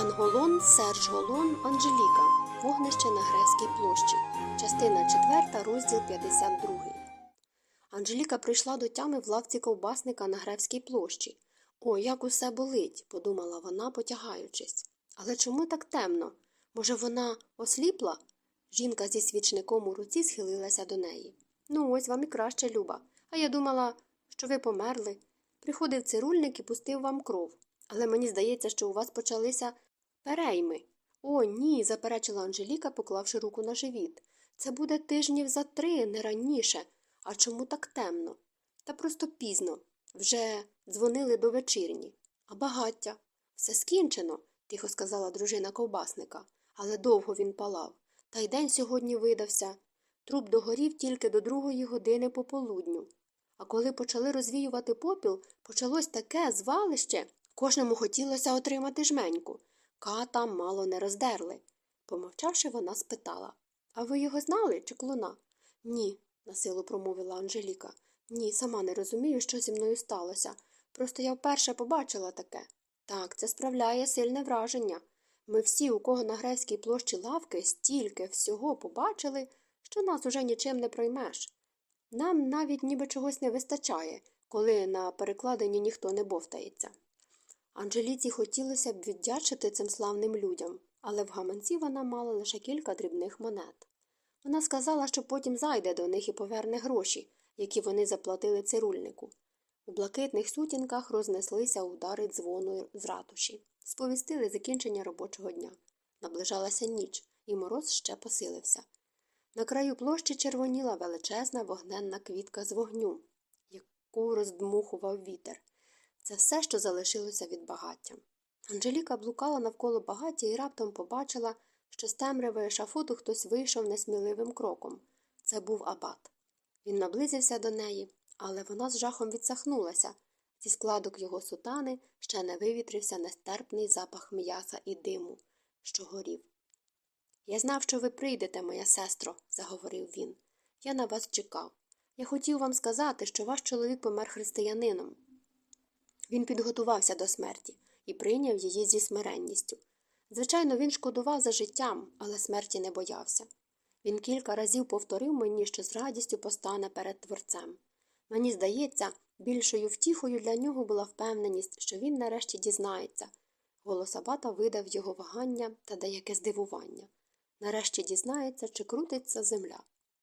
Анголон, Серж Голон, Анжеліка. Вогнище на Гревській площі. Частина 4, розділ 52. Анжеліка прийшла до тями в лавці ковбасника на Гревській площі. О, як усе болить, подумала вона, потягаючись. Але чому так темно? Може, вона осліпла? Жінка зі свічником у руці схилилася до неї. Ну, ось вам і краще, Люба. А я думала, що ви померли. Приходив цирульник і пустив вам кров. Але мені здається, що у вас почалися перейми. О, ні, заперечила Анжеліка, поклавши руку на живіт. Це буде тижнів за три, не раніше. А чому так темно? Та просто пізно. Вже дзвонили до вечірні. А багаття. Все скінчено, тихо сказала дружина ковбасника. Але довго він палав. Та й день сьогодні видався. Труп догорів тільки до другої години пополудню. А коли почали розвіювати попіл, почалось таке звалище. Кожному хотілося отримати жменьку. Ката мало не роздерли. Помовчавши, вона спитала А ви його знали чи клуна? Ні, насилу промовила Анжеліка. Ні, сама не розумію, що зі мною сталося. Просто я вперше побачила таке. Так, це справляє сильне враження. Ми всі, у кого на Гревській площі лавки, стільки всього побачили, що нас уже нічим не проймеш. Нам навіть ніби чогось не вистачає, коли на перекладенні ніхто не бовтається. Анжеліці хотілося б віддячити цим славним людям, але в гаманці вона мала лише кілька дрібних монет. Вона сказала, що потім зайде до них і поверне гроші, які вони заплатили цирульнику. У блакитних сутінках рознеслися удари дзвону з ратуші, сповістили закінчення робочого дня. Наближалася ніч, і мороз ще посилився. На краю площі червоніла величезна вогненна квітка з вогню, яку роздмухував вітер. Це все, що залишилося від багаття. Анжеліка блукала навколо багаття і раптом побачила, що з темряви шафоту хтось вийшов несміливим кроком. Це був абат. Він наблизився до неї, але вона з жахом відсахнулася. Зі складок його сутани ще не вивітрився нестерпний запах м'яса і диму, що горів. Я знав, що ви прийдете, моя сестро, заговорив він. Я на вас чекав. Я хотів вам сказати, що ваш чоловік помер християнином. Він підготувався до смерті і прийняв її зі смиренністю. Звичайно, він шкодував за життям, але смерті не боявся. Він кілька разів повторив мені, що з радістю постане перед творцем. Мені здається, більшою втіхою для нього була впевненість, що він нарешті дізнається. Голос Абата видав його вагання та деяке здивування. Нарешті дізнається, чи крутиться земля.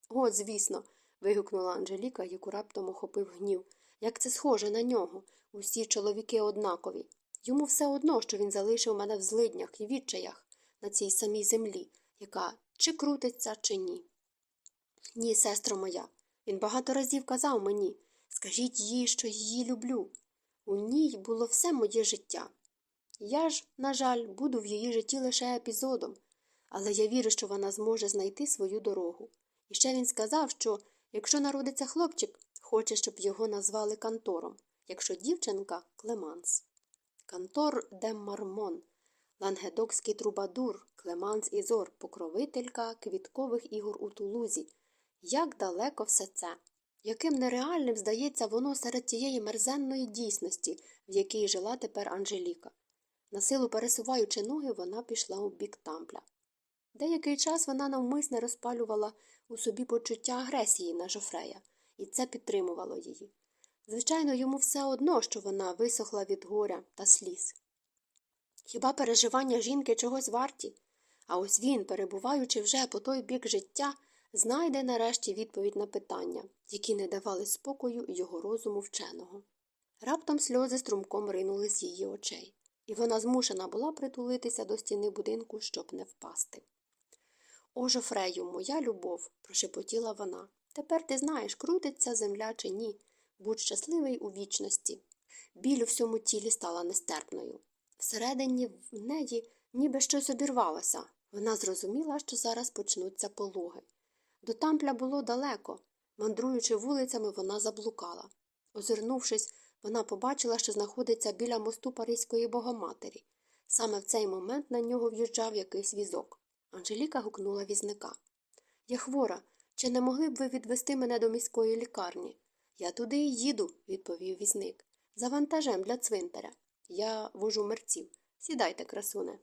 О, звісно. вигукнула Анжеліка, яку раптом охопив гнів. Як це схоже на нього. Усі чоловіки однакові. Йому все одно, що він залишив мене в злиднях і відчаях на цій самій землі, яка чи крутиться, чи ні. Ні, сестро моя. Він багато разів казав мені скажіть їй, що її люблю. У ній було все моє життя. Я ж, на жаль, буду в її житті лише епізодом, але я вірю, що вона зможе знайти свою дорогу. І ще він сказав, що якщо народиться хлопчик, хоче, щоб його назвали кантором, якщо дівчинка Клеманс. Кантор де Мармон, лангедокський трубадур, Клеманс Ізор, покровителька квіткових ігор у Тулузі. Як далеко все це, яким нереальним здається воно серед тієї мерзенної дійсності, в якій жила тепер Анжеліка. Насилу пересуваючи ноги, вона пішла у бік тампля. Деякий час вона навмисне розпалювала у собі почуття агресії на Жофрея, і це підтримувало її. Звичайно, йому все одно, що вона висохла від горя та сліз. Хіба переживання жінки чогось варті? А ось він, перебуваючи вже по той бік життя, знайде нарешті відповідь на питання, які не давали спокою його розуму вченого. Раптом сльози струмком ринули з її очей, і вона змушена була притулитися до стіни будинку, щоб не впасти. О, Жофрею, моя любов, прошепотіла вона. Тепер ти знаєш, крутиться земля чи ні. Будь щасливий у вічності. Біль у всьому тілі стала нестерпною. Всередині в неї ніби щось обірвалося. Вона зрозуміла, що зараз почнуться пологи. До тампля було далеко. Мандруючи вулицями, вона заблукала. Озирнувшись, вона побачила, що знаходиться біля мосту Паризької богоматері. Саме в цей момент на нього в'їжджав якийсь візок. Анжеліка гукнула візника. Я хвора. Чи не могли б ви відвести мене до міської лікарні? Я туди й їду, відповів візник. За вантажем для цвинтаря. Я вожу мерців. Сідайте, красуне.